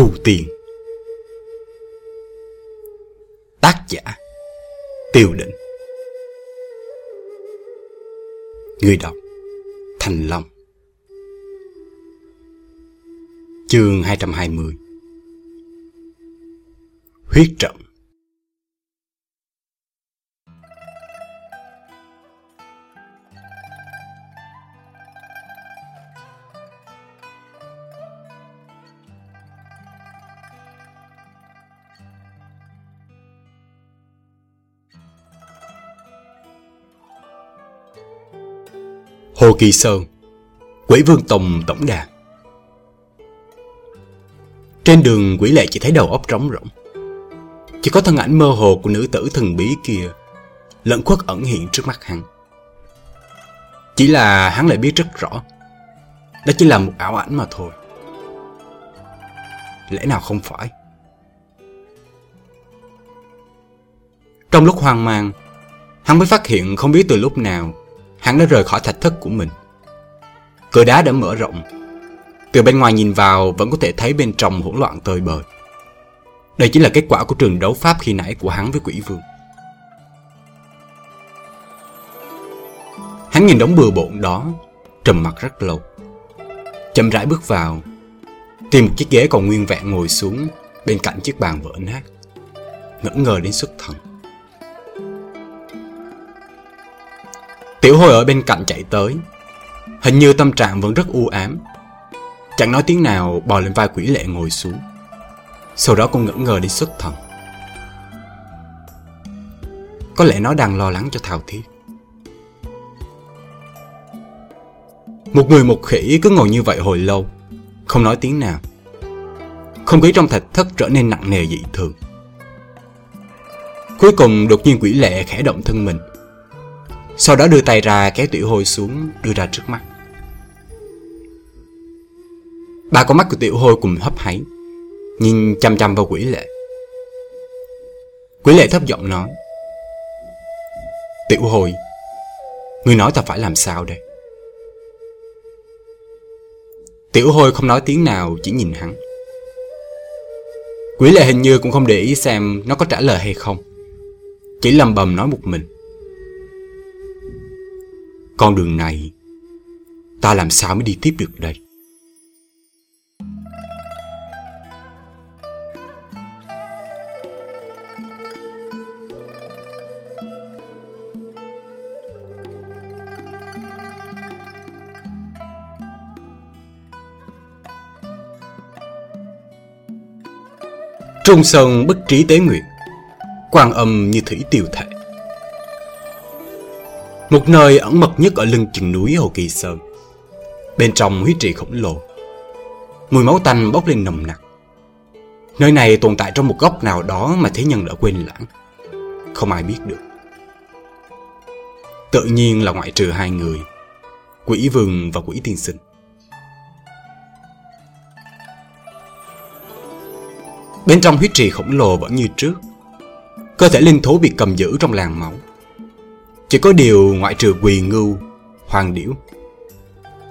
Trù Tiền Tác giả Tiêu Định. Người đọc Thành Long. Chương 220 Huyết trận Kỳ Sơn Quỷ Vương Tông Tổng Đà Trên đường, quỷ lệ chỉ thấy đầu óc trống rỗng. Chỉ có thân ảnh mơ hồ của nữ tử thần bí kia Lẫn khuất ẩn hiện trước mắt hắn. Chỉ là hắn lại biết rất rõ, Đó chỉ là một ảo ảnh mà thôi. Lẽ nào không phải? Trong lúc hoang mang, Hắn mới phát hiện không biết từ lúc nào hắn đã rời khỏi thạch thất của mình. Cửa đá đã mở rộng. Từ bên ngoài nhìn vào vẫn có thể thấy bên trong hỗn loạn tơi bời. Đây chính là kết quả của trường đấu pháp khi nãy của hắn với quỷ vương. Hắn nhìn đống bừa bộn đó, trầm mặt rất lâu. Chậm rãi bước vào, tìm một chiếc ghế còn nguyên vẹn ngồi xuống bên cạnh chiếc bàn vỡ nát. Ngỡ ngờ đến xuất thần. Tiểu hồi ở bên cạnh chạy tới Hình như tâm trạng vẫn rất u ám. Chẳng nói tiếng nào, bò lên vai quỷ lệ ngồi xuống. Sau đó cũng ngỡ ngờ đi xuất thần. Có lẽ nó đang lo lắng cho thảo Thiết. Một người một khỉ cứ ngồi như vậy hồi lâu, Không nói tiếng nào. Không khí trong thạch thất trở nên nặng nề dị thường. Cuối cùng đột nhiên quỷ lệ khẽ động thân mình. Sau đó đưa tay ra kéo tiểu hôi xuống, Đưa ra trước mắt. Ba con mắt của tiểu hôi cùng hấp háy, Nhìn chăm chăm vào quỷ lệ. Quỷ lệ thấp giọng nói, Tiểu hồi Ngươi nói ta phải làm sao đây? Tiểu hôi không nói tiếng nào, Chỉ nhìn hắn. Quỷ lệ hình như cũng không để ý xem Nó có trả lời hay không, Chỉ lầm bầm nói một mình. Con đường này, Ta làm sao mới đi tiếp được đây? Trung Sơn bất trí tế nguyện Quan âm như thủy tiêu thể một nơi ẩn mật nhất ở lưng chừng núi Hồ Kỳ Sơn. Bên trong huyết trì khổng lồ. Mùi máu tanh bốc lên nồng nặc. Nơi này tồn tại trong một góc nào đó mà thế nhân đã quên lãng. Không ai biết được. Tự nhiên là ngoại trừ hai người, quỷ vương và quỷ tiên sinh. Bên trong huyết trì khổng lồ vẫn như trước. Cơ thể linh thú bị cầm giữ trong làng máu. Chỉ có điều ngoại trừ quỳ ngưu, hoàng điểu.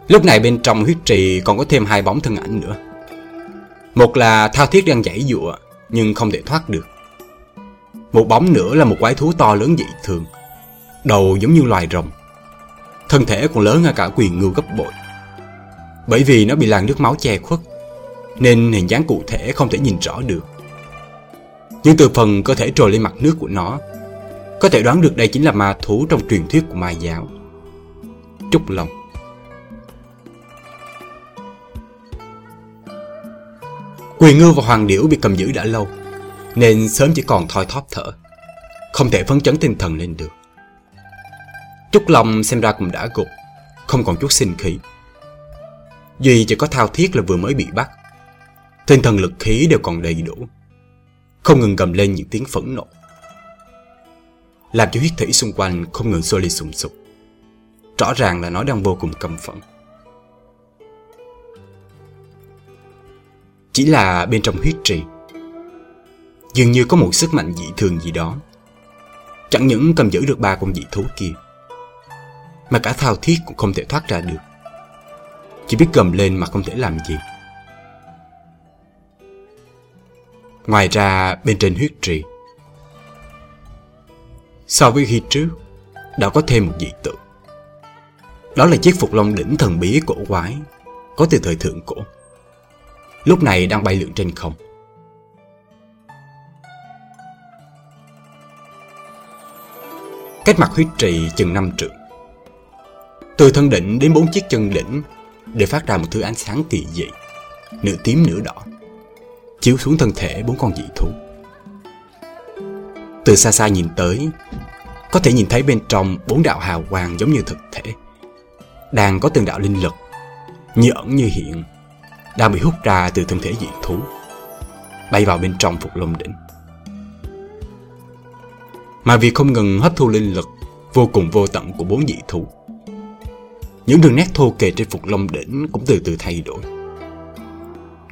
Lúc này bên trong huyết trì còn có thêm hai bóng thân ảnh nữa. Một là thao thiết đang giãy dụa nhưng không thể thoát được. Một bóng nữa là một quái thú to lớn dị thường, đầu giống như loài rồng. Thân thể còn lớn hơn cả quyền ngưu gấp bội. Bởi vì nó bị làn nước máu che khuất, nên hình dáng cụ thể không thể nhìn rõ được. Nhưng từ phần cơ thể trồi lên mặt nước của nó có thể đoán được đây chính là ma thú trong truyền thuyết của ma giáo. Trúc Long Quỳ ngư và hoàng điểu bị cầm giữ đã lâu, nên sớm chỉ còn thoi thóp thở, không thể phấn chấn tinh thần lên được. Trúc Long xem ra cũng đã gục, không còn chút sinh khí. Duy chỉ có thao thiết là vừa mới bị bắt, tinh thần lực khí đều còn đầy đủ, không ngừng gầm lên những tiếng phẫn nộ làm cho huyết thủy xung quanh không ngừng sôi lì sùng sục. Rõ ràng là nó đang vô cùng căm phẫn. Chỉ là bên trong huyết trì, dường như có một sức mạnh dị thường gì đó. Chẳng những cầm giữ được ba con dị thú kia, mà cả thao thiết cũng không thể thoát ra được. Chỉ biết cầm lên mà không thể làm gì. Ngoài ra, bên trên huyết trì. So với khi trước, Đã có thêm một dị tượng. Đó là chiếc phục long đỉnh thần bí cổ quái, Có từ thời thượng cổ. Lúc này đang bay lượn trên không. Cách mặt huyết trì chừng năm trượng. Từ thân đỉnh đến bốn chiếc chân đỉnh Để phát ra một thứ ánh sáng kỳ dị, Nửa tím nửa đỏ. Chiếu xuống thân thể bốn con dị thú Từ xa xa nhìn tới, Có thể nhìn thấy bên trong bốn đạo hào quang giống như thực thể, Đang có từng đạo linh lực Như ẩn như hiện, Đang bị hút ra từ thân thể dị thú, Bay vào bên trong phục lông đỉnh mà vì không ngừng hấp thu linh lực vô cùng vô tận của bốn dị thú. Những đường nét thô kề trên phục long đỉnh cũng từ từ thay đổi.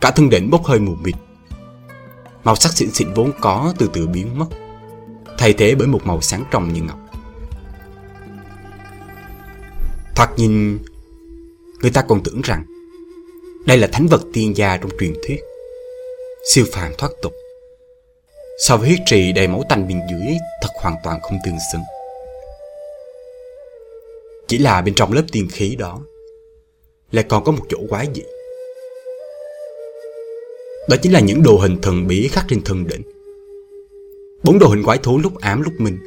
Cả thân đỉnh bốc hơi mù mịt. Màu sắc xịn xịn vốn có từ từ biến mất, thay thế bởi một màu sáng trong như ngọc. Thoạt nhìn, người ta còn tưởng rằng đây là thánh vật tiên gia trong truyền thuyết, siêu phàm thoát tục. So với huyết trì đầy máu tanh bên dưới Thật hoàn toàn không tương xứng Chỉ là bên trong lớp tiên khí đó Lại còn có một chỗ quái dị đó chính là những đồ hình thần bí khắc trên thân đỉnh Bốn đồ hình quái thú lúc ám lúc minh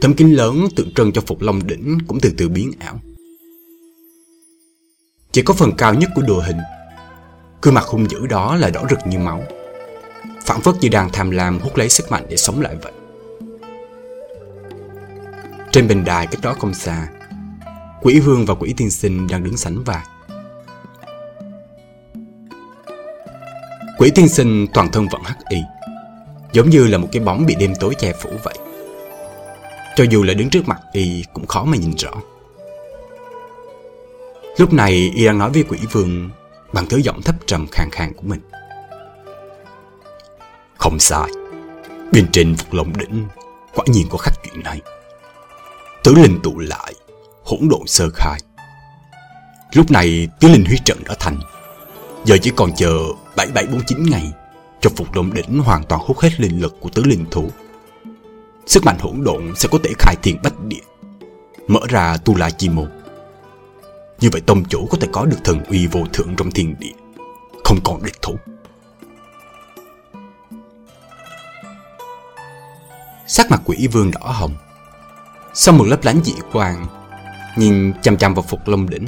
Tấm kính lớn tượng trưng cho Phục Long đỉnh cũng từ từ biến ảo Chỉ có phần cao nhất của đồ hình Gương mặt hung dữ đó là đỏ rực như máu phản phất như đang tham lam hút lấy sức mạnh để sống lại vậy. Trên bình đài cách đó không xa, quỷ vương và quỷ tiên sinh đang đứng sánh vai. Quỷ tiên sinh toàn thân vẫn hắc y, giống như là một cái bóng bị đêm tối che phủ vậy. Cho dù là đứng trước mặt y cũng khó mà nhìn rõ. Lúc này y đang nói với quỷ vương bằng thứ giọng thấp trầm khàn khàn của mình. Không sai Bên trên Phục Long Đỉnh Quả nhiên có khách chuyện này Tứ linh tụ lại Hỗn độn sơ khai Lúc này tứ linh huyết trận đã thành Giờ chỉ còn chờ 7749 ngày, Cho Phục động Đỉnh hoàn toàn hút hết linh lực của tứ linh thú. Sức mạnh hỗn độn sẽ có thể khai thiên bách địa, Mở ra tu la chi môn. Như vậy tông chủ có thể có được thần uy vô thượng trong thiên địa, Không còn địch thủ. Sắc mặt quỷ vương đỏ hồng. Sau một lớp lánh dị quang, Nhìn chăm chăm vào phục long đỉnh,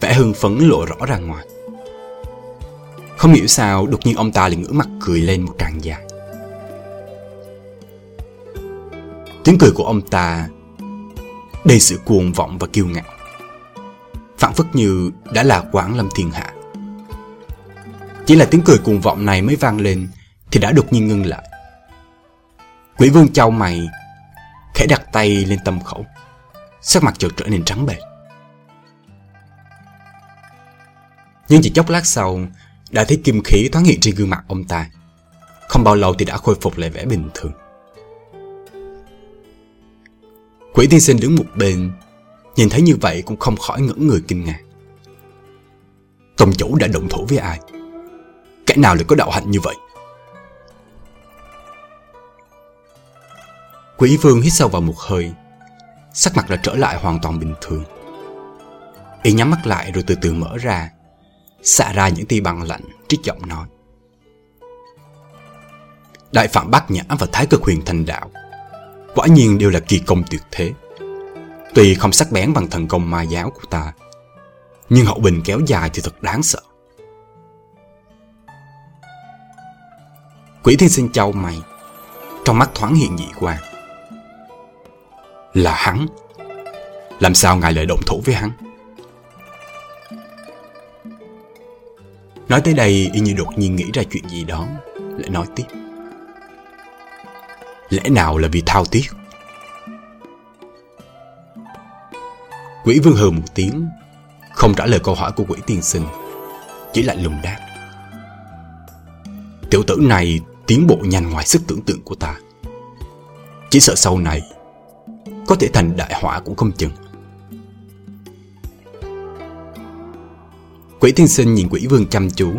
Vẻ hưng phấn lộ rõ ra ngoài. Không hiểu sao đột nhiên ông ta lại ngửa mặt cười lên một tràng dài. Tiếng cười của ông ta Đầy sự cuồng vọng và kiêu ngạo Phản phất như đã là quán lâm thiên hạ. Chỉ là tiếng cười cuồng vọng này mới vang lên Thì đã đột nhiên ngưng lại. Quỷ vương trao mày, Khẽ đặt tay lên tâm khẩu, Sắc mặt chợt trở nên trắng bệch. Nhưng chỉ chốc lát sau đã thấy kim khí thoáng hiện trên gương mặt ông ta. Không bao lâu thì đã khôi phục lại vẻ bình thường. Quỷ tiên sinh đứng một bên. Nhìn thấy như vậy cũng không khỏi ngỡ người kinh ngạc. Tông chủ đã động thủ với ai? Kẻ nào lại có đạo hạnh như vậy? Quỷ vương hít sâu vào một hơi. Sắc mặt đã trở lại hoàn toàn bình thường. Y nhắm mắt lại rồi từ từ mở ra xả ra những tia băng lạnh, Trích giọng nói Đại phạm Bát Nhã và Thái Cực Huyền Thành Đạo, Quả nhiên đều là kỳ công tuyệt thế Tuy không sắc bén bằng thần công ma giáo của ta, Nhưng hậu bình kéo dài thì thật đáng sợ Quỷ thiên sinh châu mày, Trong mắt thoáng hiện dị quang là hắn. Làm sao ngài lại động thủ với hắn? Nói tới đây, y như đột nhiên nghĩ ra chuyện gì đó, lại nói tiếp. Lẽ nào là vì thao tiếc? Quỷ vương hừ một tiếng, không trả lời câu hỏi của quỷ tiên sinh, chỉ lại lùng đáp. Tiểu tử này tiến bộ nhanh ngoài sức tưởng tượng của ta. Chỉ sợ sau này có thể thành đại họa cũng không chừng Quỷ thiên sinh nhìn quỷ vương chăm chú,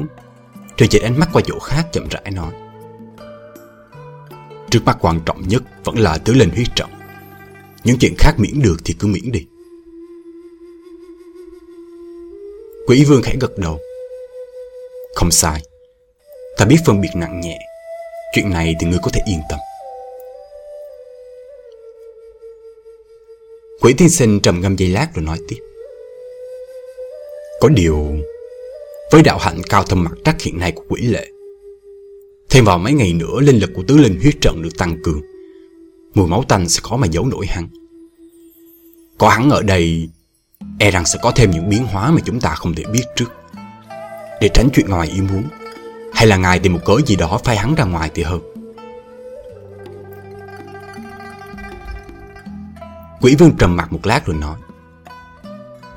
Rồi dịch ánh mắt qua chỗ khác chậm rãi nói. Trước mắt quan trọng nhất vẫn là tứ linh huyết trọng. Những chuyện khác miễn được thì cứ miễn đi. Quỷ vương khẽ gật đầu. Không sai. Ta biết phân biệt nặng nhẹ. Chuyện này thì ngươi có thể yên tâm. Quỷ tiên sinh trầm ngâm giây lát rồi nói tiếp. Có điều với đạo hạnh cao thâm mặt trắc hiện nay của quỷ lệ. Thêm vào mấy ngày nữa, linh lực của tứ linh huyết trận được tăng cường. Mùi máu tanh sẽ khó mà giấu nổi hắn Có hắn ở đây E rằng sẽ có thêm những biến hóa mà chúng ta không thể biết trước. Để tránh chuyện ngoài ý muốn, Hay là ngài tìm một cớ gì đó phai hắn ra ngoài thì hơn Quỷ vương trầm mặt một lát rồi nói,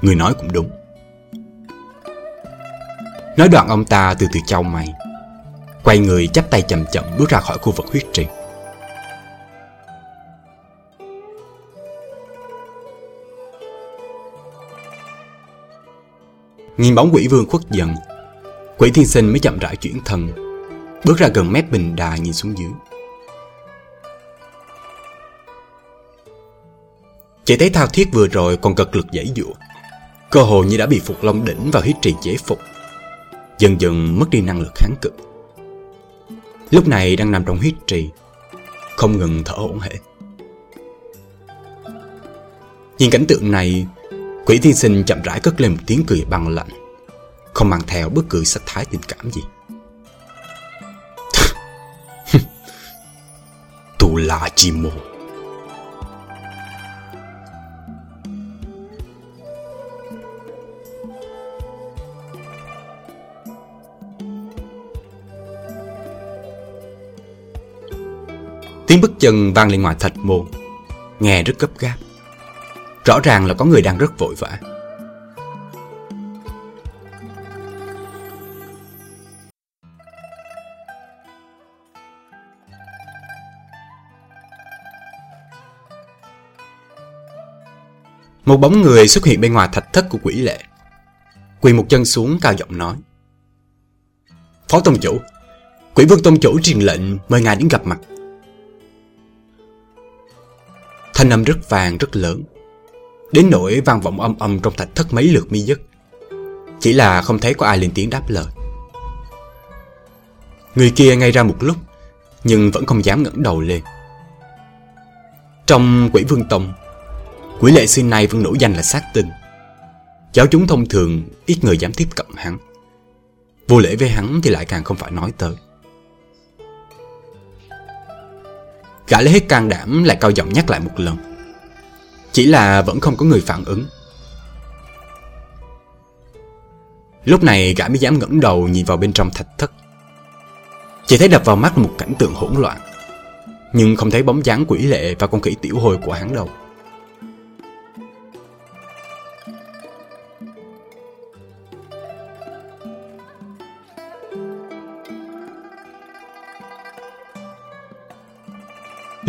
Người nói cũng đúng. Nói đoạn ông ta từ từ trao mày. Quay người chắp tay chậm chậm bước ra khỏi khu vực huyết trì. Nhìn bóng quỷ vương khuất dần, Quỷ thiên sinh mới chậm rãi chuyển thân, Bước ra gần mép bình đà nhìn xuống dưới. Chỉ thấy thao thiết vừa rồi còn cực lực giải dụa, Cơ hồ như đã bị Phục Long đỉnh và huyết trì chế phục. Dần dần mất đi năng lực kháng cự. Lúc này đang nằm trong huyết trì, Không ngừng thở ổn hển. Nhìn cảnh tượng này, Quỷ thiên sinh chậm rãi cất lên một tiếng cười băng lạnh, Không mang theo bất cứ sắc thái tình cảm gì. Tu La Chi Mô Tiếng bước chân vang lên ngoài thạch môn, Nghe rất gấp gáp. Rõ ràng là có người đang rất vội vã. Một bóng người xuất hiện bên ngoài thạch thất của quỷ lệ. Quỳ một chân xuống cao giọng nói. Phó Tông Chủ, Quỷ vương Tông Chủ truyền lệnh mời ngài đến gặp mặt. Thanh âm rất vàng, rất lớn. Đến nỗi vang vọng âm âm trong thạch thất mấy lượt mi dứt Chỉ là không thấy có ai lên tiếng đáp lời. Người kia ngay ra một lúc, Nhưng vẫn không dám ngẩng đầu lên. Trong quỷ vương tông Quỷ lệ xưa nay vẫn nổi danh là sát tinh. Giáo chúng thông thường ít người dám tiếp cận hắn. Vô lễ với hắn thì lại càng không phải nói tới. Gã lấy hết can đảm lại cao giọng nhắc lại một lần. Chỉ là vẫn không có người phản ứng. Lúc này gã mới dám ngẩng đầu nhìn vào bên trong thạch thất. Chỉ thấy đập vào mắt một cảnh tượng hỗn loạn, Nhưng không thấy bóng dáng quỷ lệ và con khỉ tiểu hồi của hắn đâu.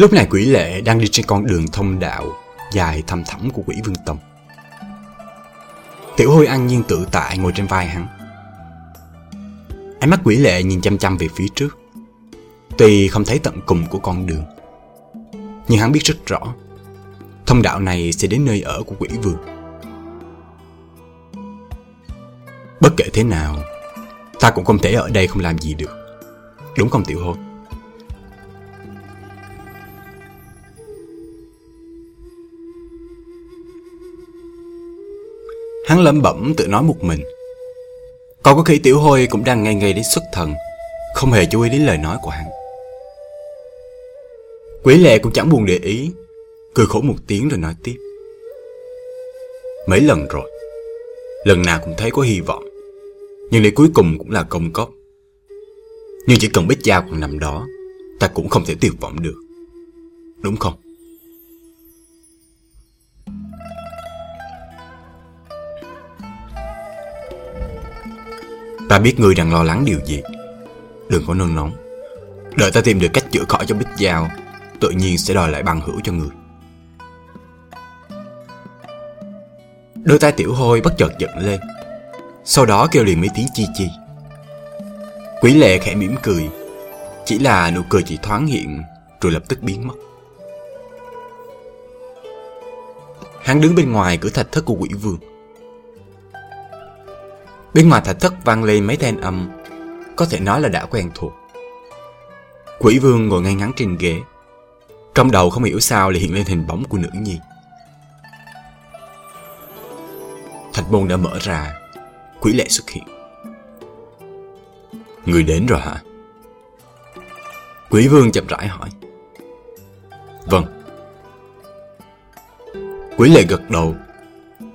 Lúc này quỷ lệ đang đi trên con đường thông đạo dài thăm thẳm của quỷ vương tông. Tiểu hôi an nhiên tự tại ngồi trên vai hắn. Ánh mắt quỷ lệ nhìn chăm chăm về phía trước. Tuy không thấy tận cùng của con đường, nhưng hắn biết rất rõ thông đạo này sẽ đến nơi ở của quỷ vương. Bất kể thế nào, ta cũng không thể ở đây không làm gì được. Đúng không tiểu hôi? Hắn lẩm bẩm tự nói một mình. Còn có khi tiểu hôi cũng đang ngay ngay đến xuất thần, Không hề chú ý đến lời nói của hắn. Quỷ lệ cũng chẳng buồn để ý, Cười khổ một tiếng rồi nói tiếp. Mấy lần rồi, Lần nào cũng thấy có hy vọng, Nhưng để cuối cùng cũng là công cốc. Nhưng chỉ cần bích dao còn nằm đó, Ta cũng không thể tuyệt vọng được. Đúng không? Ta biết ngươi đang lo lắng điều gì. Đừng có nương nóng. Đợi ta tìm được cách chữa khỏi cho Bích Giao, Tự nhiên sẽ đòi lại bằng hữu cho người. Đôi tay tiểu hôi bất chợt giận lên. Sau đó kêu liền mấy tiếng chi chi. Quý lệ khẽ mỉm cười. Chỉ là nụ cười chỉ thoáng hiện, Rồi lập tức biến mất. Hắn đứng bên ngoài cửa thạch thất của quỷ vương. Bên ngoài thạch thất vang lên mấy thanh âm, Có thể nói là đã quen thuộc. Quỷ vương ngồi ngay ngắn trên ghế. Trong đầu không hiểu sao lại hiện lên hình bóng của nữ nhi. Thạch môn đã mở ra, Quỷ lệ xuất hiện. Người đến rồi hả? Quỷ vương chậm rãi hỏi. Vâng. Quỷ lệ gật đầu.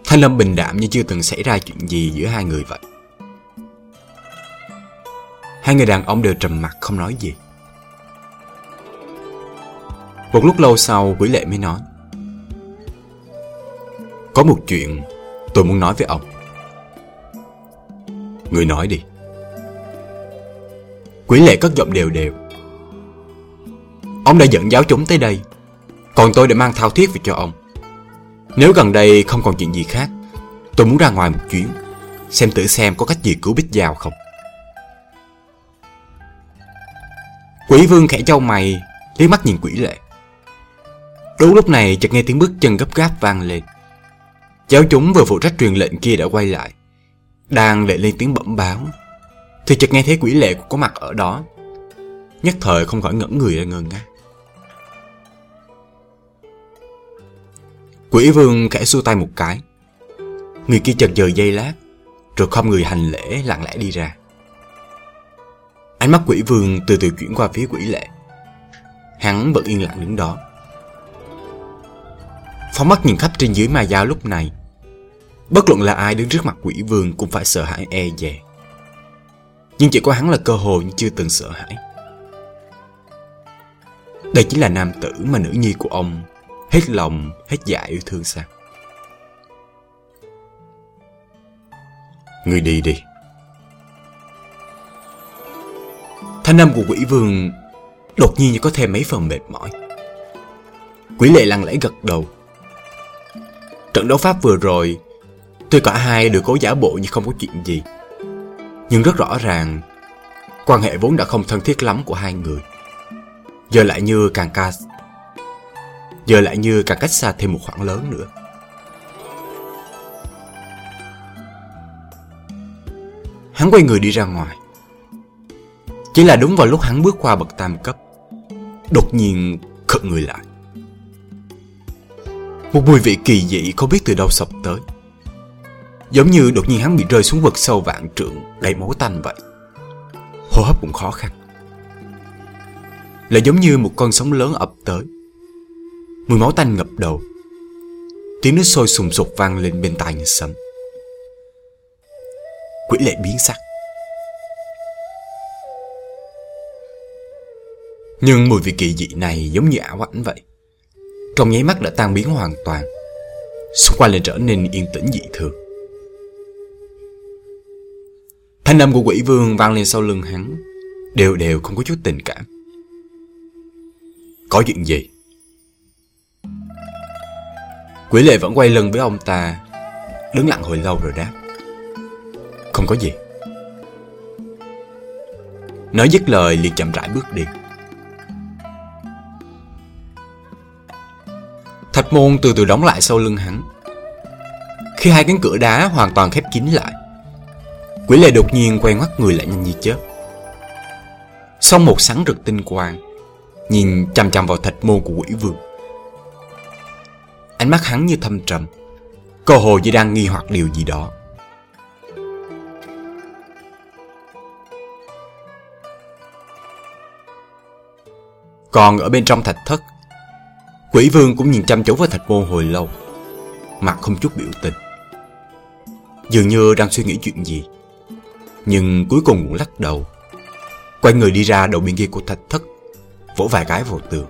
Thanh Lâm bình đạm như chưa từng xảy ra chuyện gì giữa hai người vậy. Hai người đàn ông đều trầm mặt không nói gì. Một lúc lâu sau quỷ lệ mới nói, Có một chuyện tôi muốn nói với ông. Người nói đi. Quỷ lệ cất giọng đều đều, Ông đã dẫn giáo chúng tới đây, Còn tôi đã mang thao thiết về cho ông. Nếu gần đây không còn chuyện gì khác, Tôi muốn ra ngoài một chuyến, Xem thử xem có cách gì cứu Bích Giao không. Quỷ vương khẽ trao mày, liếc mắt nhìn quỷ lệ. Đúng lúc này chợt nghe tiếng bước chân gấp gáp vang lên. Giáo chúng vừa phụ trách truyền lệnh kia đã quay lại, Đang lệ lên tiếng bẩm báo. Thì chợt nghe thấy quỷ lệ có mặt ở đó, Nhất thời không khỏi ngẩn người ra ngơ ngác. Quỷ vương khẽ xua tay một cái. Người kia chần chờ dây lát, Rồi không người hành lễ lặng lẽ đi ra. Ánh mắt quỷ vương từ từ chuyển qua phía quỷ lệ. Hắn vẫn yên lặng đứng đó. Phóng mắt nhìn khắp trên dưới ma giáo lúc này. Bất luận là ai đứng trước mặt quỷ vương cũng phải sợ hãi e dè. Nhưng chỉ có hắn là cơ hội nhưng chưa từng sợ hãi. Đây chính là nam tử mà nữ nhi của ông Hết lòng, hết dạ yêu thương sao? Người đi đi. Thanh âm của quỷ vương Đột nhiên như có thêm mấy phần mệt mỏi. Quỷ lệ lặng lẽ gật đầu. Trận đấu pháp vừa rồi Tuy cả hai đều cố giả bộ như không có chuyện gì. Nhưng rất rõ ràng Quan hệ vốn đã không thân thiết lắm của hai người. Giờ lại như càng ca Giờ lại như càng cách xa thêm một khoảng lớn nữa. Hắn quay người đi ra ngoài. Chỉ là đúng vào lúc hắn bước qua bậc tam cấp, Đột nhiên khựng người lại. Một mùi vị kỳ dị không biết từ đâu sập tới. Giống như đột nhiên hắn bị rơi xuống vực sâu vạn trượng, đầy máu tanh vậy. Hô hấp cũng khó khăn. Là giống như một con sóng lớn ập tới. Mùi máu tanh ngập đầu. Tiếng nước sôi sùng sục vang lên bên tai như sấm Quỷ lệ biến sắc. Nhưng mùi vị kỳ dị này giống như ảo ảnh vậy. Trong nháy mắt đã tan biến hoàn toàn. Xung quanh lại trở nên yên tĩnh dị thường. Thanh âm của quỷ vương vang lên sau lưng hắn. Đều đều không có chút tình cảm. Có chuyện gì? Quỷ lệ vẫn quay lưng với ông ta, Đứng lặng hồi lâu rồi đáp. Không có gì. Nói dứt lời liền chậm rãi bước đi. Thạch môn từ từ đóng lại sau lưng hắn. Khi hai cánh cửa đá hoàn toàn khép kín lại, Quỷ lệ đột nhiên quay ngoắt người lại nhanh như chớp. Xong một sáng rực tinh quang, Nhìn chằm chằm vào thạch môn của quỷ vương. Ánh mắt hắn như thâm trầm. Cơ hồ như đang nghi hoặc điều gì đó. Còn ở bên trong thạch thất, Quỷ vương cũng nhìn chăm chú vào thạch môn hồi lâu, Mặt không chút biểu tình. Dường như đang suy nghĩ chuyện gì, Nhưng cuối cùng cũng lắc đầu, Quay người đi ra đầu bên kia của thạch thất, Vỗ vài cái vào tường.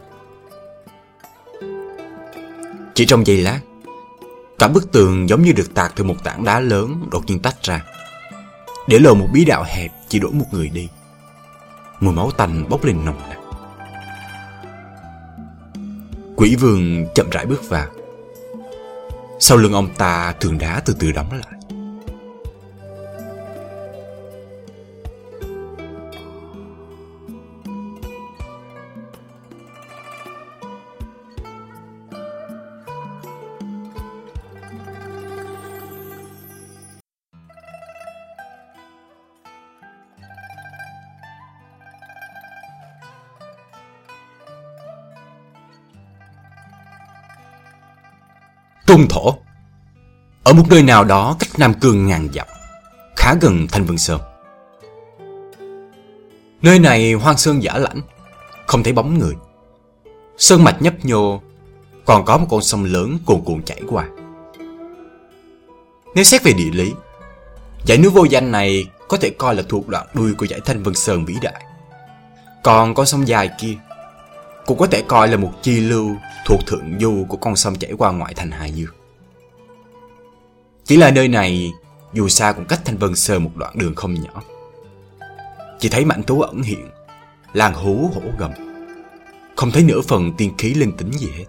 Chỉ trong giây lát, Cả bức tường giống như được tạc từ một tảng đá lớn đột nhiên tách ra. Để lộ một bí đạo hẹp, chỉ đổ một người đi. Mùi máu tanh bốc lên nồng nặc. Quỷ vương chậm rãi bước vào. Sau lưng ông ta tường đá từ từ đóng lại. Trung thổ. Ở một nơi nào đó cách Nam Cương ngàn dặm, Khá gần Thanh Vân Sơn. Nơi này hoang sơn giả lãnh, Không thấy bóng người. Sơn mạch nhấp nhô, Còn có một con sông lớn cuồn cuộn chảy qua. Nếu xét về địa lý, Dãy núi vô danh này có thể coi là thuộc đoạn đuôi của dãy Thanh Vân Sơn vĩ đại. Còn con sông dài kia cũng có thể coi là một chi lưu thuộc thượng du của con sông chảy qua ngoại thành Hà Dương. Chỉ là nơi này, dù xa cũng cách Thanh Vân Sơn một đoạn đường không nhỏ. Chỉ thấy mảnh tú ẩn hiện, Làng hú hổ gầm. Không thấy nửa phần tiên khí linh tính gì hết.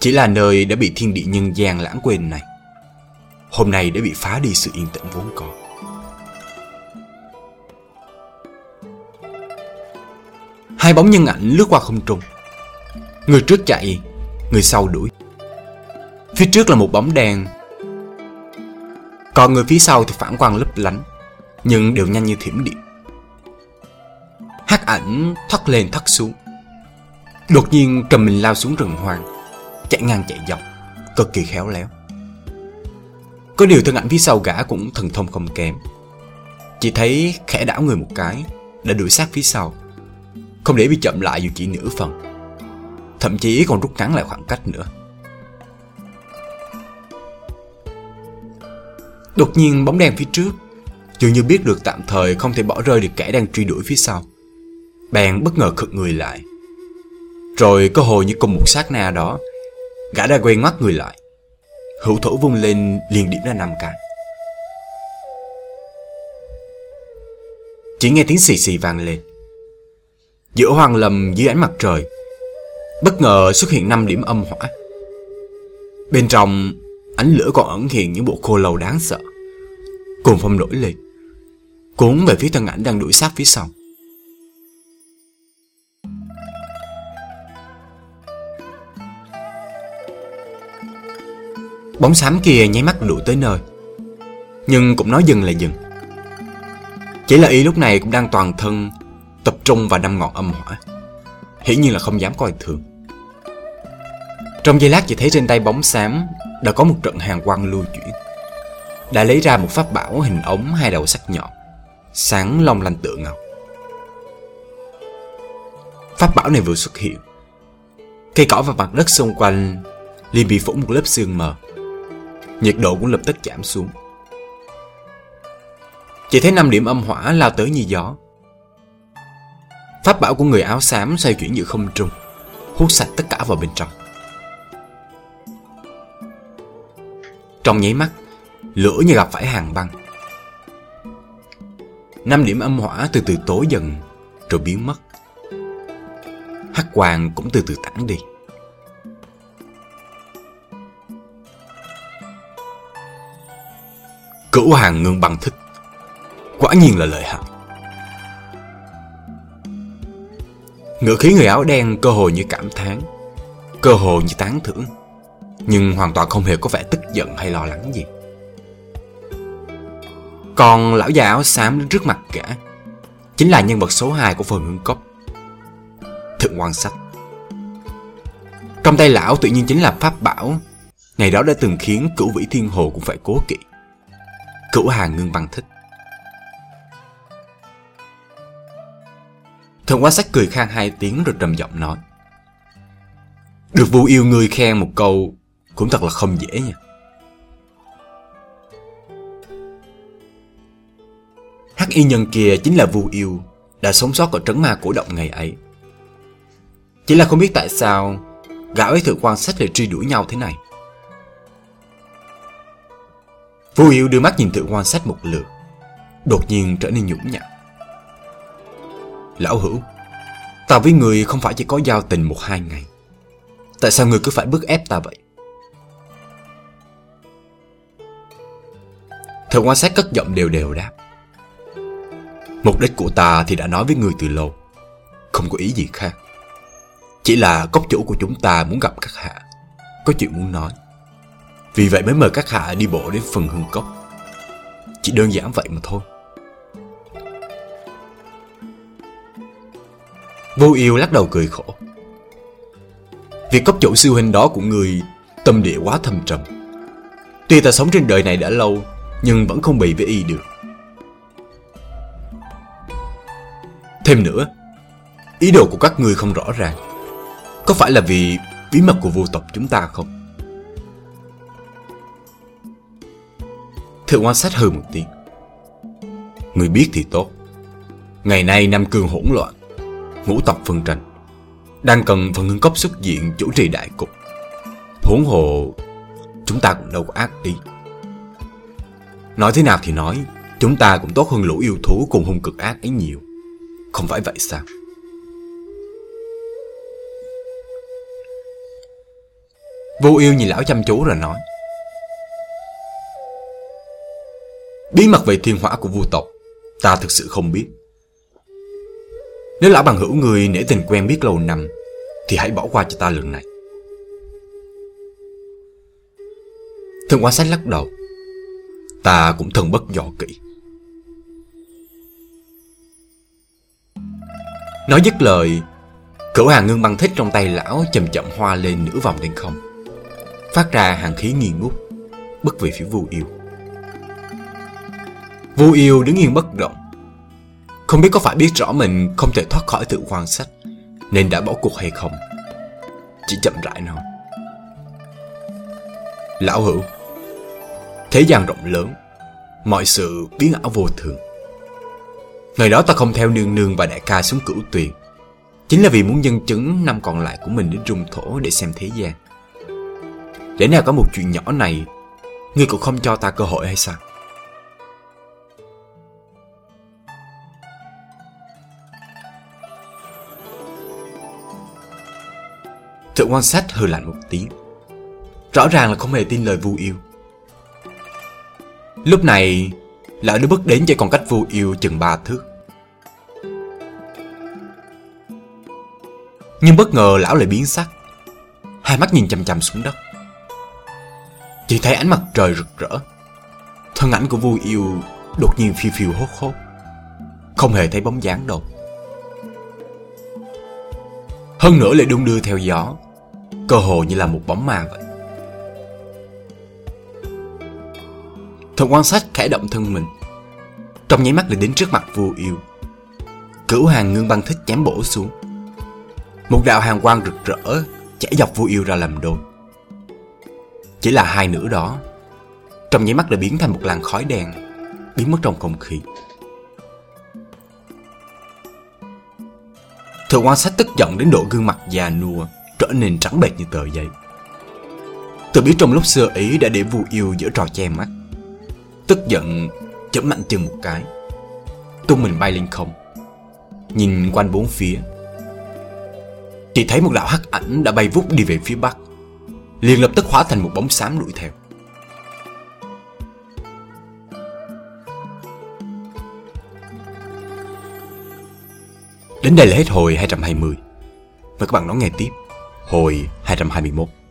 Chỉ là nơi đã bị thiên địa nhân gian lãng quên này. Hôm nay đã bị phá đi sự yên tĩnh vốn có. Hai bóng nhân ảnh lướt qua không trung. Người trước chạy, Người sau đuổi. Phía trước là một bóng đen. Còn người phía sau thì phản quang lấp lánh, Nhưng đều nhanh như thiểm điện. Hắc ảnh thoát lên thoát xuống. Đột nhiên cầm mình lao xuống rừng hoang Chạy ngang chạy dọc, Cực kỳ khéo léo. Có điều thân ảnh phía sau gã cũng thần thông không kém. Chỉ thấy khẽ đảo người một cái, Đã đuổi sát phía sau. Không để bị chậm lại dù chỉ nửa phần. Thậm chí còn rút ngắn lại khoảng cách nữa. Đột nhiên, bóng đen phía trước Dường như biết được tạm thời không thể bỏ rơi được kẻ đang truy đuổi phía sau. Bèn bất ngờ khựng người lại. Rồi cơ hội như cùng một sát na đó, Gã đã quay ngoắt người lại. Hữu thủ vung lên, liền điểm ra năm cái Chỉ nghe tiếng xì xì vang lên. Giữa hoàng lầm dưới ánh mặt trời. Bất ngờ xuất hiện năm điểm âm hỏa. Bên trong, Ánh lửa còn ẩn hiện những bộ khô lầu đáng sợ. Cùng phong nổi lên, Cuốn về phía thân ảnh đang đuổi sát phía sau. Bóng xám kia nháy mắt đuổi tới nơi, Nhưng cũng nói dừng là dừng. Chỉ là y lúc này cũng đang toàn thân Tập trung vào năm ngọn âm hỏa. Hiển nhiên là không dám coi thường. Trong giây lát chỉ thấy trên tay bóng xám Đã có một trận hàng quang lưu chuyển. Đã lấy ra một pháp bảo hình ống hai đầu sắc nhọn, Sáng long lanh tựa ngọc. Pháp bảo này vừa xuất hiện, Cây cỏ và mặt đất xung quanh liền bị phủ một lớp sương mờ. Nhiệt độ cũng lập tức giảm xuống. Chỉ thấy năm điểm âm hỏa lao tới như gió. Pháp bảo của người áo xám xoay chuyển giữa không trung, hút sạch tất cả vào bên trong. Trong nháy mắt, lửa như gặp phải hàng băng. Năm điểm âm hỏa từ từ tối dần, rồi biến mất. Hắc quang cũng từ từ tản đi. Cửu hàng ngưng bằng thích Quả nhiên là lợi hại Ngựa khí người áo đen cơ hồ như cảm thán, Cơ hồ như tán thưởng, Nhưng hoàn toàn không hề có vẻ tức giận hay lo lắng gì. Còn lão già áo xám đứng trước mặt gã Chính là nhân vật số 2 của phần hương cốc, Thượng quan sách. Trong tay lão tự nhiên chính là pháp bảo, Ngày đó đã từng khiến cửu vĩ thiên hồ cũng phải cố kỵ. Cửu hàng ngưng băng thích. Thần quá sách cười khang hai tiếng rồi trầm giọng nói. Được vu yêu người khen một câu Cũng thật là không dễ nha. Hắc y nhân kia chính là vu yêu Đã sống sót ở trấn ma cổ động ngày ấy. Chỉ là không biết tại sao Gã ấy thượng quan sách lại truy đuổi nhau thế này. Vu yêu đưa mắt nhìn thượng quan sát một lượt, Đột nhiên trở nên nhũng nhặn Lão hữu, Ta với người không phải chỉ có giao tình một hai ngày. Tại sao người cứ phải bức ép ta vậy? Thượng quan sát cất giọng đều đều đáp. Mục đích của ta thì đã nói với người từ lâu. Không có ý gì khác. Chỉ là cốc chủ của chúng ta muốn gặp các hạ. Có chuyện muốn nói. Vì vậy mới mời các hạ đi bộ đến phần hương cốc. Chỉ đơn giản vậy mà thôi. Vô yêu lắc đầu cười khổ Việc cấp chủ siêu hình đó của người tâm địa quá thâm trầm. Tuy ta sống trên đời này đã lâu, nhưng vẫn không bị với y được. Thêm nữa, ý đồ của các người không rõ ràng. Có phải là vì bí mật của vô tộc chúng ta không? Thượng quan sát hừ một tiếng. Người biết thì tốt. Ngày nay Nam Cương hỗn loạn, ngũ tộc phân tranh. Đang cần phần ngưng cấp xuất diện chủ trì đại cục. Huống hồ, chúng ta cũng đâu có ác đi Nói thế nào thì nói, chúng ta cũng tốt hơn lũ yêu thú cùng hung cực ác ấy nhiều. Không phải vậy sao? Vô yêu nhìn lão chăm chú rồi nói. Bí mật về thiên hỏa của vua tộc, ta thực sự không biết. Nếu lão bằng hữu người nể tình quen biết lâu năm, thì hãy bỏ qua cho ta lần này. Thượng quan sách lắc đầu. Ta cũng thần bất dò kỹ. Nói dứt lời, cửu hàng ngưng băng thích trong tay lão chậm chậm hoa lên nửa vòng lên không. Phát ra hàng khí nghi ngút, Bất về phía vu yêu. Vu yêu đứng yên bất động. Không biết có phải biết rõ mình không thể thoát khỏi tự quan sách, nên đã bỏ cuộc hay không. Chỉ chậm rãi nào Lão hữu, thế gian rộng lớn, mọi sự biến ảo vô thường. Ngày đó ta không theo nương nương và đại ca xuống cửu tuyền Chính là vì muốn nhân chứng năm còn lại của mình đến rung thổ để xem thế gian Để nào có một chuyện nhỏ này Ngươi cũng không cho ta cơ hội hay sao Sự quan sát hừ lạnh một tiếng. Rõ ràng là không hề tin lời vu yêu. Lúc này, Lão đã bước đến chỉ còn cách vu yêu chừng ba thước. Nhưng bất ngờ lão lại biến sắc. Hai mắt nhìn chằm chằm xuống đất. Chỉ thấy ánh mặt trời rực rỡ. Thân ảnh của vu yêu đột nhiên phiêu phiêu hốt hốt. Không hề thấy bóng dáng đâu. Hơn nữa lại đung đưa theo gió. Cơ hồ như là một bóng ma vậy. Thần quan sát khẽ động thân mình. Trong nháy mắt lại đến trước mặt vua yêu. Cửu hàng ngưng băng thích chém bổ xuống. Một đạo hàng quang rực rỡ Chảy dọc vua yêu ra làm đôi Chỉ là hai nửa đó, Trong nháy mắt đã biến thành một làn khói đen, Biến mất trong không khí. Thượng quan sách tức giận đến độ gương mặt già nua. Trở nên trắng bệch như tờ giấy. Tôi biết trong lúc xưa ý đã để vụ yêu giữa trò che mắt. Tức giận chấm mạnh chân một cái. Tung mình bay lên không. Nhìn quanh bốn phía. Chỉ thấy một đạo hắc ảnh đã bay vút đi về phía bắc. Liền lập tức hóa thành một bóng xám đuổi theo. Đến đây là hết hồi 220 Mời các bạn đón nghe tiếp. Hồi 221